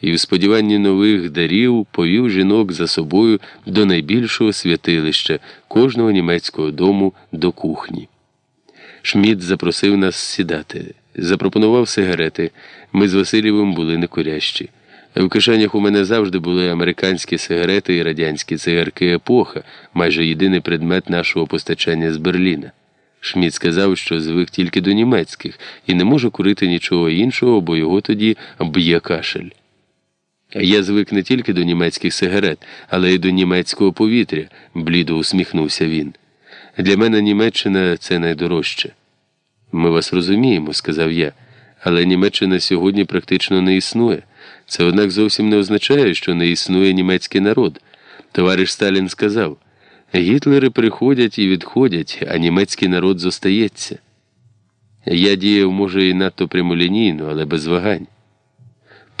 і в сподіванні нових дарів повів жінок за собою до найбільшого святилища кожного німецького дому до кухні. Шмідт запросив нас сідати, запропонував сигарети. Ми з Васильєвим були некурящі. В кишенях у мене завжди були американські сигарети і радянські цигарки епоха, майже єдиний предмет нашого постачання з Берліна. Шмідт сказав, що звик тільки до німецьких і не може курити нічого іншого, бо його тоді б'є кашель. Я звик не тільки до німецьких сигарет, але й до німецького повітря, блідо усміхнувся він. Для мене Німеччина це найдорожче. Ми вас розуміємо, сказав я, але Німеччина сьогодні практично не існує. Це, однак, зовсім не означає, що не існує німецький народ. Товариш Сталін сказав Гітлери приходять і відходять, а німецький народ зостається. Я діяв, може, і надто прямолінійно, але без вагань.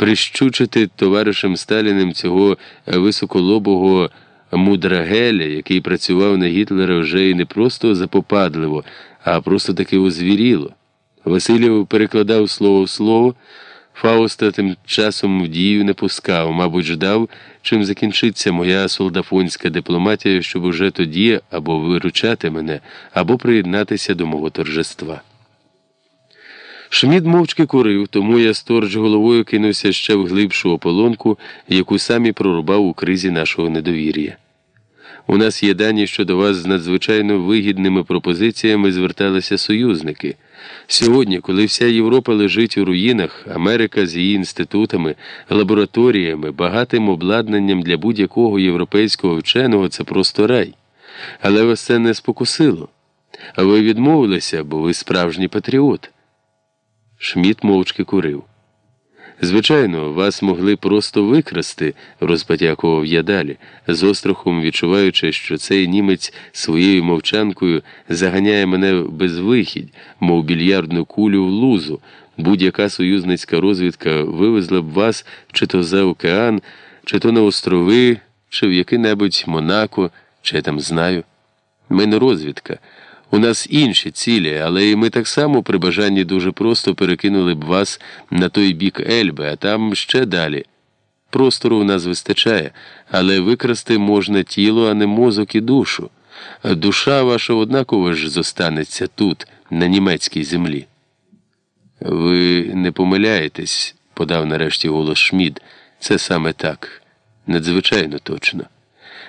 Прищучити товаришем Сталіним цього високолобого мудрагеля, який працював на Гітлера вже і не просто запопадливо, а просто таки озвіріло. Васильєв перекладав слово в слово. Фауста тим часом в дію не пускав, мабуть, ждав, чим закінчиться моя солдафонська дипломатія, щоб уже тоді або виручати мене, або приєднатися до мого торжества. Шмід мовчки курив, тому я сторч головою кинувся ще в глибшу ополонку, яку самі прорубав у кризі нашого недовір'я. У нас є дані, що до вас з надзвичайно вигідними пропозиціями зверталися союзники. Сьогодні, коли вся Європа лежить у руїнах, Америка з її інститутами, лабораторіями, багатим обладнанням для будь-якого європейського вченого це просто рай. Але вас це не спокусило. А ви відмовилися, бо ви справжній патріот. Шміт мовчки курив. Звичайно, вас могли просто викрасти, розпотякував я далі, з острахом відчуваючи, що цей німець своєю мовчанкою заганяє мене в безвихідь, мов більярдну кулю в лузу. Будь-яка союзницька розвідка вивезла б вас чи то за океан, чи то на острови, чи в який-небудь Монако, чи я там знаю. Ми не розвідка. У нас інші цілі, але і ми так само при бажанні дуже просто перекинули б вас на той бік Ельби, а там ще далі. Простору в нас вистачає, але викрасти можна тіло, а не мозок і душу. Душа ваша однаково ж зостанеться тут, на німецькій землі. Ви не помиляєтесь, подав нарешті голос Шмід. Це саме так, надзвичайно точно.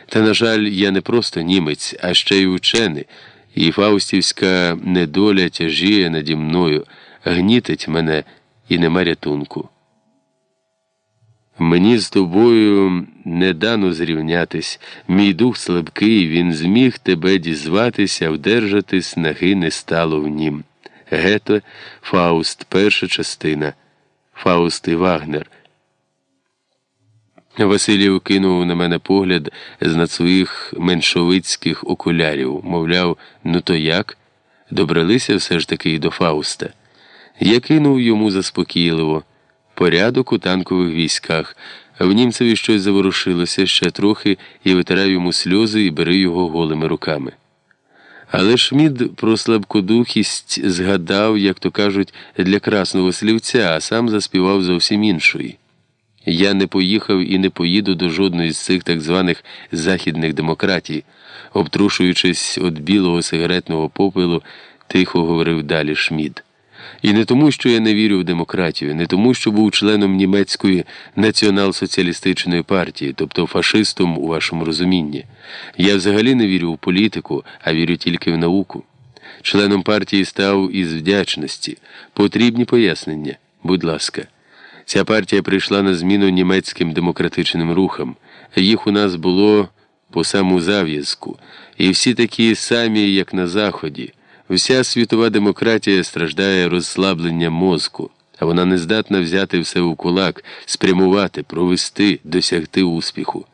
Та, на жаль, я не просто німець, а ще й учений і фаустівська недоля тяжіє наді мною, гнітить мене і нема рятунку. Мені з тобою не дано зрівнятись, мій дух слабкий, він зміг тебе дізватися, вдержати снаги не стало в нім. Гето, Фауст, перша частина, Фауст і Вагнер. Василів кинув на мене погляд з над своїх меншовицьких окулярів, мовляв, ну то як? Добралися все ж таки й до Фауста. Я кинув йому заспокійливо порядок у танкових військах, в німцеві щось заворушилося ще трохи і витирав йому сльози і бери його голими руками. Але Шмід про слабкодухість згадав, як то кажуть, для красного слівця, а сам заспівав зовсім іншої. Я не поїхав і не поїду до жодної з цих так званих західних демократій, обтрушуючись від білого сигаретного попелу, тихо говорив далі Шмід. І не тому, що я не вірю в демократію, не тому, що був членом німецької націонал-соціалістичної партії, тобто фашистом у вашому розумінні. Я взагалі не вірю в політику, а вірю тільки в науку. Членом партії став із вдячності. Потрібні пояснення, будь ласка. Ця партія прийшла на зміну німецьким демократичним рухам. Їх у нас було по саму зав'язку, і всі такі самі, як на Заході. Вся світова демократія страждає розслабленням мозку, а вона не здатна взяти все у кулак, спрямувати, провести, досягти успіху.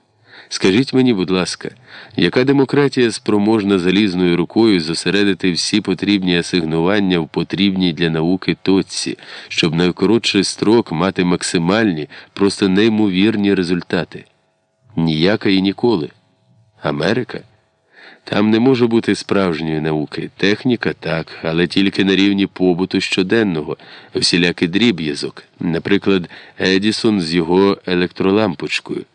Скажіть мені, будь ласка, яка демократія спроможна залізною рукою зосередити всі потрібні асигнування в потрібній для науки точці, щоб на коротший строк мати максимальні, просто неймовірні результати? Ніяка і ніколи. Америка? Там не може бути справжньої науки. Техніка так, але тільки на рівні побуту щоденного, всілякий дріб'язок. Наприклад, Едісон з його електролампочкою.